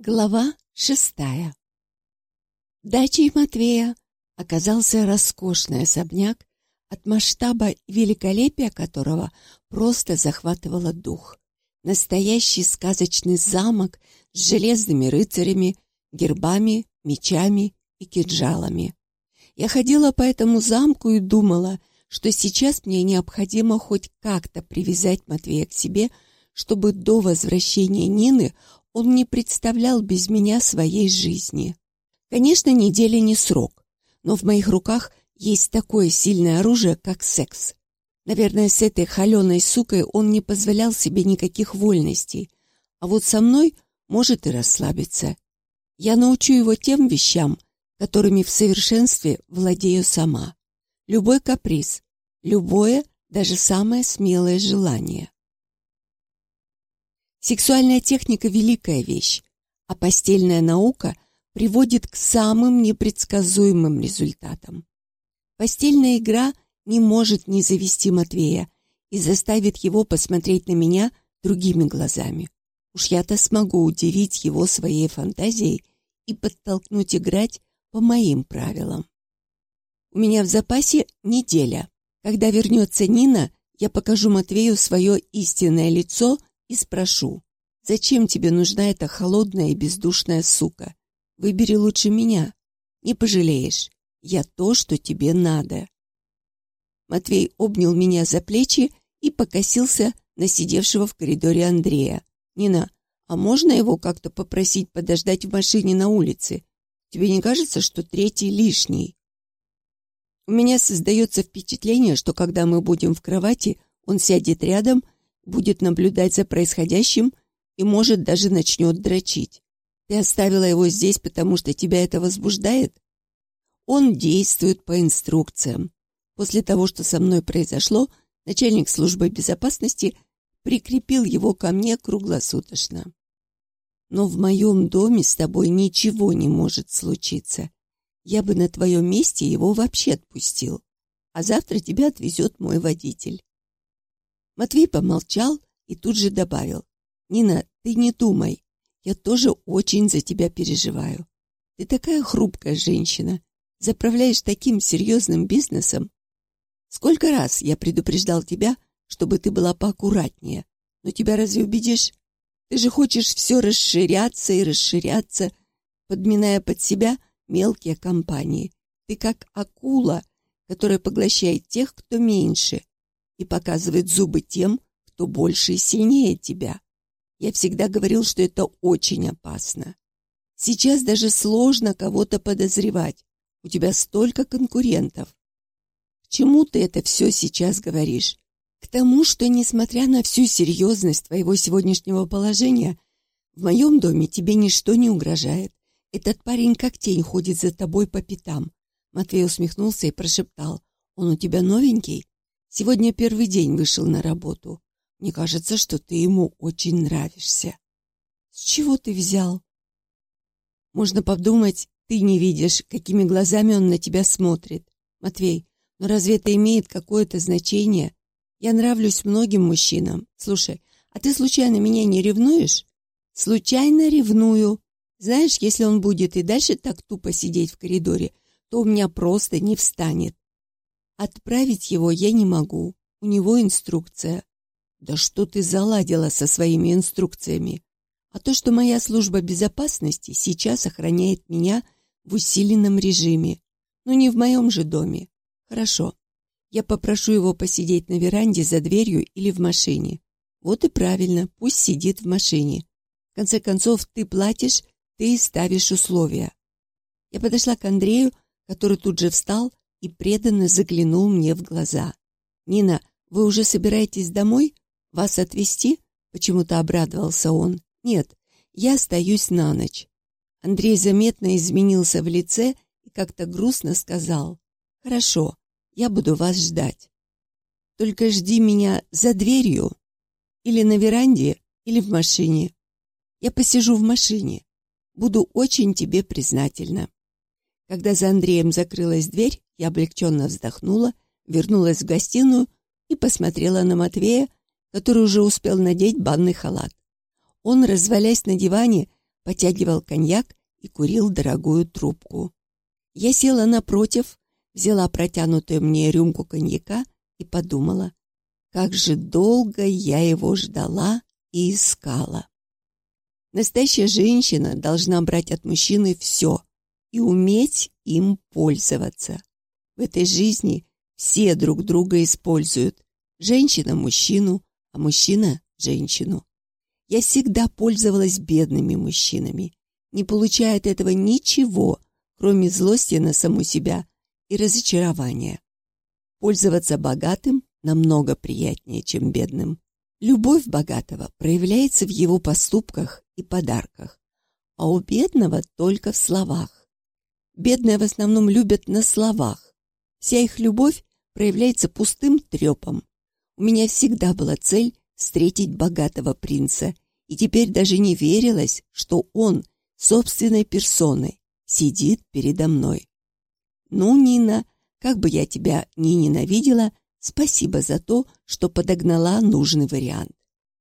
Глава шестая Дачей Матвея оказался роскошный особняк, от масштаба и великолепия которого просто захватывало дух. Настоящий сказочный замок с железными рыцарями, гербами, мечами и кинжалами. Я ходила по этому замку и думала, что сейчас мне необходимо хоть как-то привязать Матвея к себе, чтобы до возвращения Нины он не представлял без меня своей жизни. Конечно, неделя не срок, но в моих руках есть такое сильное оружие, как секс. Наверное, с этой холеной сукой он не позволял себе никаких вольностей, а вот со мной может и расслабиться. Я научу его тем вещам, которыми в совершенстве владею сама. Любой каприз, любое, даже самое смелое желание. Сексуальная техника – великая вещь, а постельная наука приводит к самым непредсказуемым результатам. Постельная игра не может не завести Матвея и заставит его посмотреть на меня другими глазами. Уж я-то смогу удивить его своей фантазией и подтолкнуть играть по моим правилам. У меня в запасе неделя. Когда вернется Нина, я покажу Матвею свое истинное лицо – и спрошу, зачем тебе нужна эта холодная и бездушная сука? Выбери лучше меня. Не пожалеешь. Я то, что тебе надо. Матвей обнял меня за плечи и покосился на сидевшего в коридоре Андрея. «Нина, а можно его как-то попросить подождать в машине на улице? Тебе не кажется, что третий лишний?» У меня создается впечатление, что когда мы будем в кровати, он сядет рядом будет наблюдать за происходящим и, может, даже начнет дрочить. Ты оставила его здесь, потому что тебя это возбуждает? Он действует по инструкциям. После того, что со мной произошло, начальник службы безопасности прикрепил его ко мне круглосуточно. Но в моем доме с тобой ничего не может случиться. Я бы на твоем месте его вообще отпустил. А завтра тебя отвезет мой водитель. Матвей помолчал и тут же добавил. «Нина, ты не думай. Я тоже очень за тебя переживаю. Ты такая хрупкая женщина. Заправляешь таким серьезным бизнесом. Сколько раз я предупреждал тебя, чтобы ты была поаккуратнее. Но тебя разве убедишь? Ты же хочешь все расширяться и расширяться, подминая под себя мелкие компании. Ты как акула, которая поглощает тех, кто меньше и показывает зубы тем, кто больше и сильнее тебя. Я всегда говорил, что это очень опасно. Сейчас даже сложно кого-то подозревать. У тебя столько конкурентов. К чему ты это все сейчас говоришь? К тому, что, несмотря на всю серьезность твоего сегодняшнего положения, в моем доме тебе ничто не угрожает. Этот парень как тень ходит за тобой по пятам. Матвей усмехнулся и прошептал. Он у тебя новенький? Сегодня первый день вышел на работу. Мне кажется, что ты ему очень нравишься. С чего ты взял? Можно подумать, ты не видишь, какими глазами он на тебя смотрит. Матвей, но разве это имеет какое-то значение? Я нравлюсь многим мужчинам. Слушай, а ты случайно меня не ревнуешь? Случайно ревную. Знаешь, если он будет и дальше так тупо сидеть в коридоре, то у меня просто не встанет. Отправить его я не могу. У него инструкция. Да что ты заладила со своими инструкциями? А то, что моя служба безопасности сейчас охраняет меня в усиленном режиме. Но не в моем же доме. Хорошо. Я попрошу его посидеть на веранде за дверью или в машине. Вот и правильно, пусть сидит в машине. В конце концов, ты платишь, ты ставишь условия. Я подошла к Андрею, который тут же встал, и преданно заглянул мне в глаза. «Нина, вы уже собираетесь домой? Вас отвезти?» Почему-то обрадовался он. «Нет, я остаюсь на ночь». Андрей заметно изменился в лице и как-то грустно сказал. «Хорошо, я буду вас ждать. Только жди меня за дверью или на веранде, или в машине. Я посижу в машине. Буду очень тебе признательна». Когда за Андреем закрылась дверь, я облегченно вздохнула, вернулась в гостиную и посмотрела на Матвея, который уже успел надеть банный халат. Он, развалясь на диване, потягивал коньяк и курил дорогую трубку. Я села напротив, взяла протянутую мне рюмку коньяка и подумала, как же долго я его ждала и искала. Настоящая женщина должна брать от мужчины все и уметь им пользоваться. В этой жизни все друг друга используют. Женщина – мужчину, а мужчина – женщину. Я всегда пользовалась бедными мужчинами, не получая от этого ничего, кроме злости на саму себя и разочарования. Пользоваться богатым намного приятнее, чем бедным. Любовь богатого проявляется в его поступках и подарках, а у бедного только в словах. Бедные в основном любят на словах. Вся их любовь проявляется пустым трепом. У меня всегда была цель встретить богатого принца, и теперь даже не верилось, что он собственной персоной сидит передо мной. Ну, Нина, как бы я тебя ни ненавидела, спасибо за то, что подогнала нужный вариант.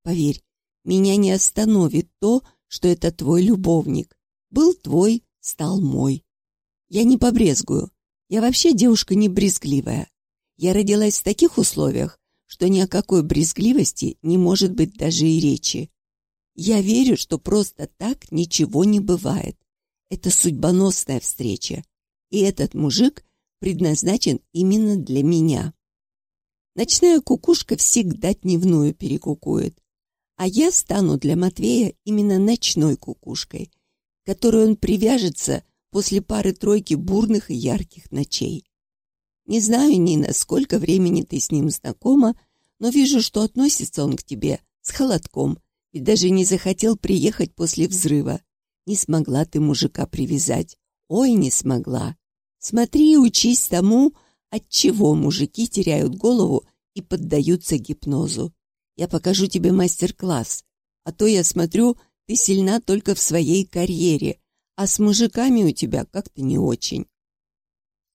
Поверь, меня не остановит то, что это твой любовник. Был твой, стал мой. Я не побрезгую. Я вообще девушка не брезгливая. Я родилась в таких условиях, что ни о какой брезгливости не может быть даже и речи. Я верю, что просто так ничего не бывает. Это судьбоносная встреча. И этот мужик предназначен именно для меня. Ночная кукушка всегда дневную перекукует. А я стану для Матвея именно ночной кукушкой, которой он привяжется после пары-тройки бурных и ярких ночей. Не знаю, Нина, сколько времени ты с ним знакома, но вижу, что относится он к тебе с холодком, и даже не захотел приехать после взрыва. Не смогла ты мужика привязать. Ой, не смогла. Смотри и учись тому, от чего мужики теряют голову и поддаются гипнозу. Я покажу тебе мастер-класс. А то я смотрю, ты сильна только в своей карьере, а с мужиками у тебя как-то не очень.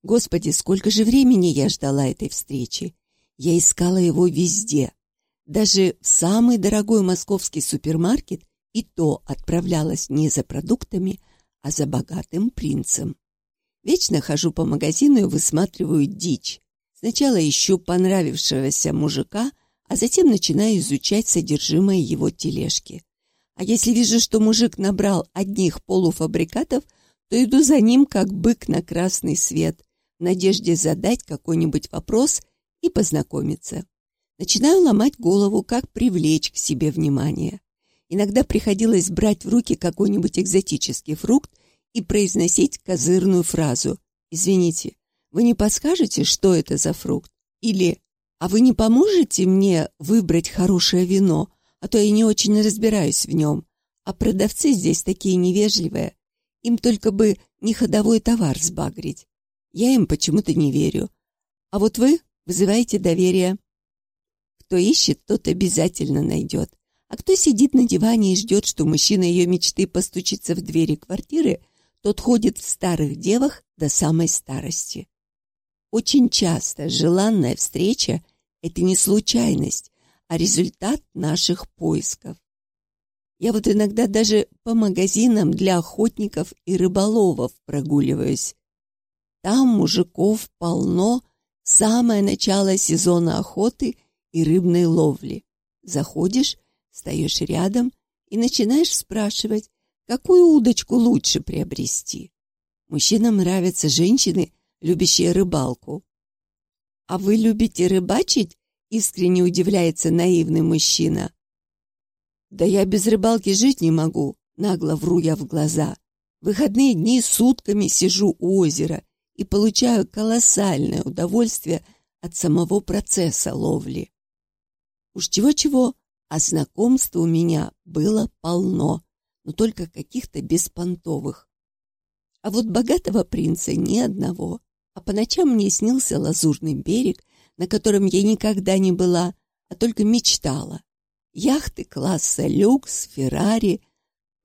Господи, сколько же времени я ждала этой встречи. Я искала его везде. Даже в самый дорогой московский супермаркет и то отправлялась не за продуктами, а за богатым принцем. Вечно хожу по магазину и высматриваю дичь. Сначала ищу понравившегося мужика, а затем начинаю изучать содержимое его тележки. А если вижу, что мужик набрал одних полуфабрикатов, то иду за ним, как бык на красный свет, в надежде задать какой-нибудь вопрос и познакомиться. Начинаю ломать голову, как привлечь к себе внимание. Иногда приходилось брать в руки какой-нибудь экзотический фрукт и произносить козырную фразу «Извините, вы не подскажете, что это за фрукт?» или «А вы не поможете мне выбрать хорошее вино, а то я не очень разбираюсь в нем, а продавцы здесь такие невежливые, им только бы не ходовой товар сбагрить. Я им почему-то не верю. А вот вы вызываете доверие. Кто ищет, тот обязательно найдет. А кто сидит на диване и ждет, что мужчина ее мечты постучится в двери квартиры, тот ходит в старых девах до самой старости. Очень часто желанная встреча – это не случайность, а результат наших поисков. Я вот иногда даже по магазинам для охотников и рыболовов прогуливаюсь. Там мужиков полно, самое начало сезона охоты – и рыбной ловли. Заходишь, встаешь рядом и начинаешь спрашивать, какую удочку лучше приобрести. Мужчинам нравятся женщины, любящие рыбалку. «А вы любите рыбачить?» — искренне удивляется наивный мужчина. «Да я без рыбалки жить не могу», — нагло вру я в глаза. «Выходные дни сутками сижу у озера и получаю колоссальное удовольствие от самого процесса ловли. Уж чего-чего, а знакомств у меня было полно, но только каких-то беспонтовых. А вот богатого принца ни одного. А по ночам мне снился лазурный берег, на котором я никогда не была, а только мечтала. Яхты класса люкс, Феррари,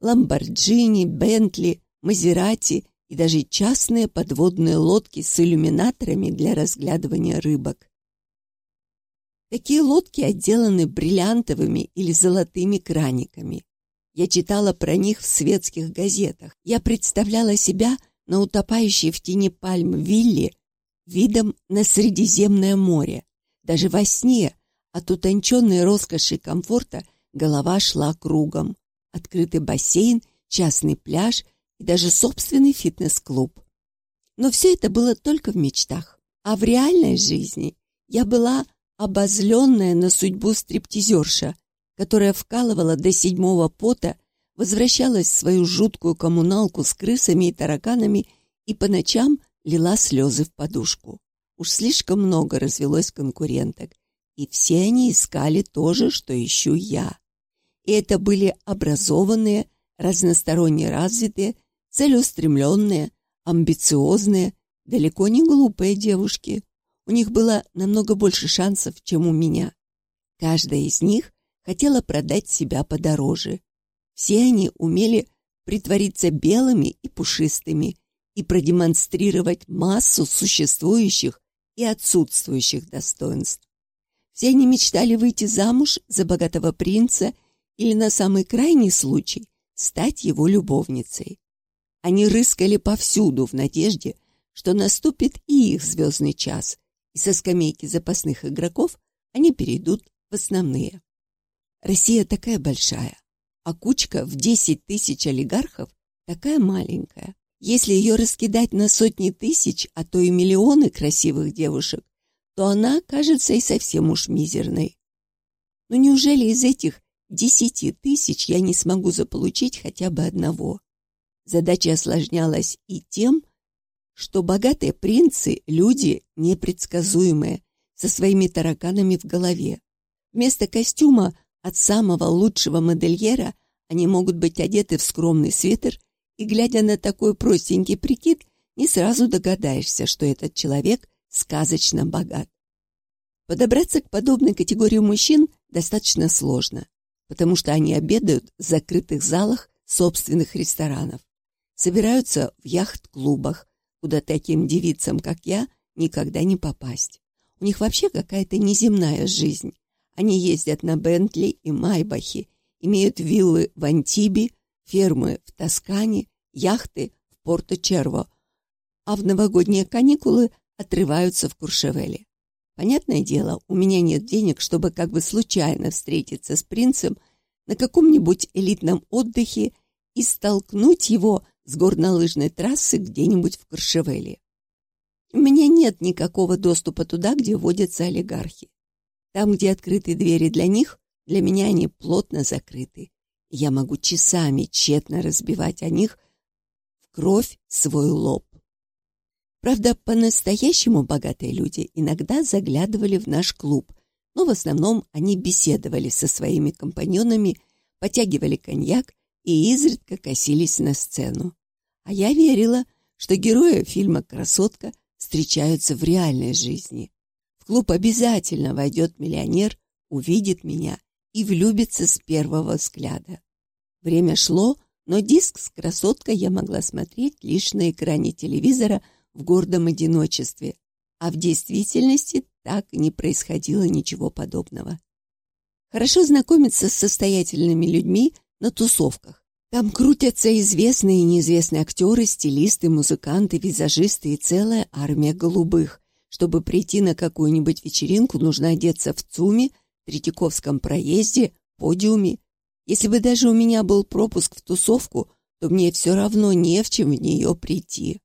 Ламборджини, Бентли, Мазерати и даже частные подводные лодки с иллюминаторами для разглядывания рыбок. Такие лодки отделаны бриллиантовыми или золотыми краниками. Я читала про них в светских газетах. Я представляла себя на утопающей в тени пальм вилле видом на Средиземное море. Даже во сне от утонченной роскоши и комфорта голова шла кругом. Открытый бассейн, частный пляж и даже собственный фитнес-клуб. Но все это было только в мечтах. А в реальной жизни я была обозленная на судьбу стриптизерша, которая вкалывала до седьмого пота, возвращалась в свою жуткую коммуналку с крысами и тараканами и по ночам лила слезы в подушку. Уж слишком много развелось конкуренток, и все они искали то же, что ищу я. И это были образованные, разносторонне развитые, целеустремленные, амбициозные, далеко не глупые девушки. У них было намного больше шансов, чем у меня. Каждая из них хотела продать себя подороже. Все они умели притвориться белыми и пушистыми и продемонстрировать массу существующих и отсутствующих достоинств. Все они мечтали выйти замуж за богатого принца или на самый крайний случай стать его любовницей. Они рыскали повсюду в надежде, что наступит и их звездный час, и со скамейки запасных игроков они перейдут в основные. Россия такая большая, а кучка в 10 тысяч олигархов такая маленькая. Если ее раскидать на сотни тысяч, а то и миллионы красивых девушек, то она кажется и совсем уж мизерной. Но неужели из этих десяти тысяч я не смогу заполучить хотя бы одного? Задача осложнялась и тем, что богатые принцы – люди непредсказуемые, со своими тараканами в голове. Вместо костюма от самого лучшего модельера они могут быть одеты в скромный свитер, и, глядя на такой простенький прикид, не сразу догадаешься, что этот человек сказочно богат. Подобраться к подобной категории мужчин достаточно сложно, потому что они обедают в закрытых залах собственных ресторанов, собираются в яхт-клубах, куда таким девицам, как я, никогда не попасть. У них вообще какая-то неземная жизнь. Они ездят на Бентли и Майбахе, имеют виллы в Антибе, фермы в Тоскане, яхты в Порто-Черво, а в новогодние каникулы отрываются в Куршевеле. Понятное дело, у меня нет денег, чтобы как бы случайно встретиться с принцем на каком-нибудь элитном отдыхе и столкнуть его с горнолыжной трассы где-нибудь в Куршевеле. У меня нет никакого доступа туда, где водятся олигархи. Там, где открыты двери для них, для меня они плотно закрыты. Я могу часами тщетно разбивать о них в кровь свой лоб. Правда, по-настоящему богатые люди иногда заглядывали в наш клуб, но в основном они беседовали со своими компаньонами, потягивали коньяк и изредка косились на сцену. А я верила, что герои фильма «Красотка» встречаются в реальной жизни. В клуб обязательно войдет миллионер, увидит меня и влюбится с первого взгляда. Время шло, но диск с красоткой я могла смотреть лишь на экране телевизора в гордом одиночестве, а в действительности так не происходило ничего подобного. Хорошо знакомиться с состоятельными людьми на тусовках. Там крутятся известные и неизвестные актеры, стилисты, музыканты, визажисты и целая армия голубых. Чтобы прийти на какую-нибудь вечеринку, нужно одеться в ЦУМе, Третьяковском проезде, подиуме. Если бы даже у меня был пропуск в тусовку, то мне все равно не в чем в нее прийти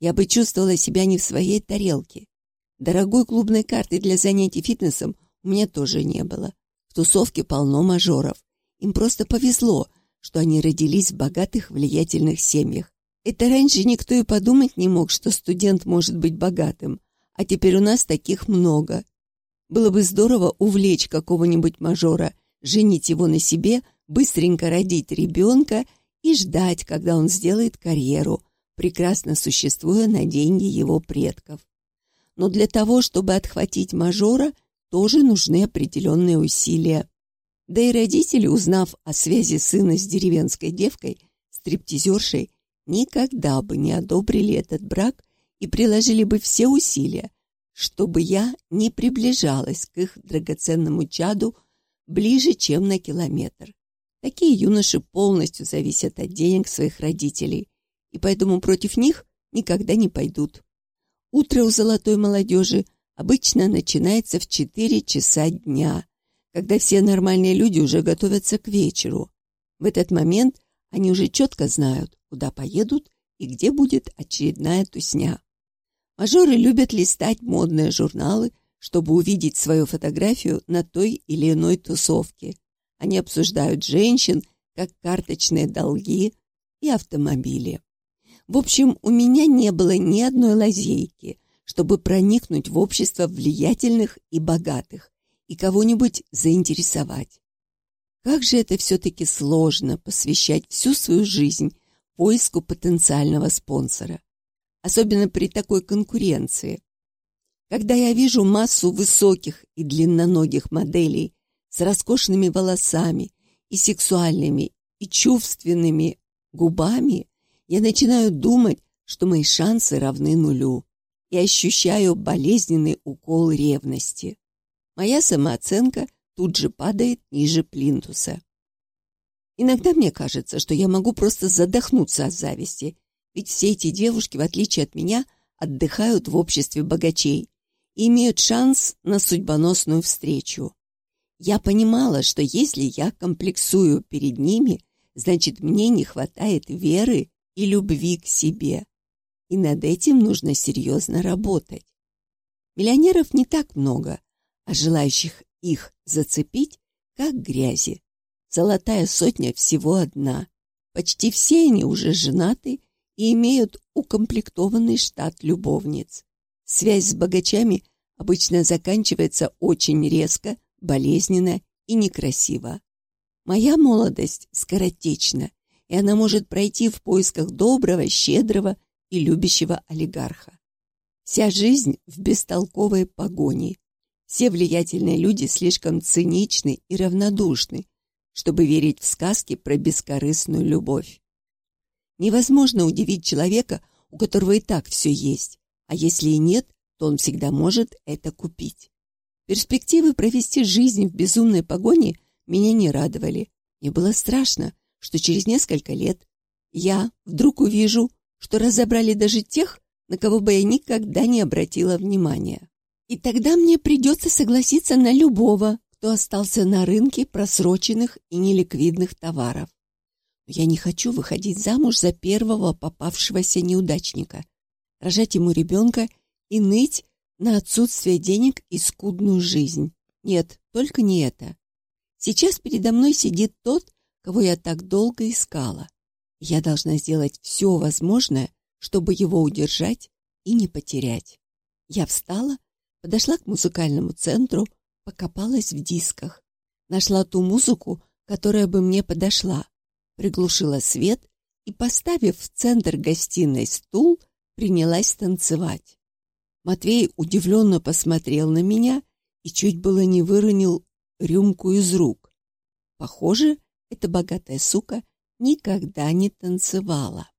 я бы чувствовала себя не в своей тарелке. Дорогой клубной карты для занятий фитнесом у меня тоже не было. В тусовке полно мажоров. Им просто повезло, что они родились в богатых, влиятельных семьях. Это раньше никто и подумать не мог, что студент может быть богатым, а теперь у нас таких много. Было бы здорово увлечь какого-нибудь мажора, женить его на себе, быстренько родить ребенка и ждать, когда он сделает карьеру – прекрасно существуя на деньги его предков. Но для того, чтобы отхватить мажора, тоже нужны определенные усилия. Да и родители, узнав о связи сына с деревенской девкой, стриптизершей, никогда бы не одобрили этот брак и приложили бы все усилия, чтобы я не приближалась к их драгоценному чаду ближе, чем на километр. Такие юноши полностью зависят от денег своих родителей, и поэтому против них никогда не пойдут. Утро у золотой молодежи обычно начинается в 4 часа дня, когда все нормальные люди уже готовятся к вечеру. В этот момент они уже четко знают, куда поедут и где будет очередная тусня. Мажоры любят листать модные журналы, чтобы увидеть свою фотографию на той или иной тусовке. Они обсуждают женщин, как карточные долги и автомобили. В общем, у меня не было ни одной лазейки, чтобы проникнуть в общество влиятельных и богатых и кого-нибудь заинтересовать. Как же это все-таки сложно посвящать всю свою жизнь поиску потенциального спонсора, особенно при такой конкуренции. Когда я вижу массу высоких и длинноногих моделей с роскошными волосами и сексуальными и чувственными губами, я начинаю думать, что мои шансы равны нулю и ощущаю болезненный укол ревности. Моя самооценка тут же падает ниже плинтуса. Иногда мне кажется, что я могу просто задохнуться от зависти, ведь все эти девушки, в отличие от меня, отдыхают в обществе богачей и имеют шанс на судьбоносную встречу. Я понимала, что если я комплексую перед ними, значит, мне не хватает веры и любви к себе. И над этим нужно серьезно работать. Миллионеров не так много, а желающих их зацепить, как грязи. Золотая сотня всего одна. Почти все они уже женаты и имеют укомплектованный штат любовниц. Связь с богачами обычно заканчивается очень резко, болезненно и некрасиво. Моя молодость скоротечна, и она может пройти в поисках доброго, щедрого и любящего олигарха. Вся жизнь в бестолковой погоне. Все влиятельные люди слишком циничны и равнодушны, чтобы верить в сказки про бескорыстную любовь. Невозможно удивить человека, у которого и так все есть, а если и нет, то он всегда может это купить. Перспективы провести жизнь в безумной погоне меня не радовали. Мне было страшно, что через несколько лет я вдруг увижу, что разобрали даже тех, на кого бы я никогда не обратила внимания. И тогда мне придется согласиться на любого, кто остался на рынке просроченных и неликвидных товаров. Я не хочу выходить замуж за первого попавшегося неудачника, рожать ему ребенка и ныть на отсутствие денег и скудную жизнь. Нет, только не это. Сейчас передо мной сидит тот, кого я так долго искала. Я должна сделать все возможное, чтобы его удержать и не потерять. Я встала, подошла к музыкальному центру, покопалась в дисках. Нашла ту музыку, которая бы мне подошла. Приглушила свет и, поставив в центр гостиной стул, принялась танцевать. Матвей удивленно посмотрел на меня и чуть было не выронил рюмку из рук. Похоже, эта богатая сука никогда не танцевала.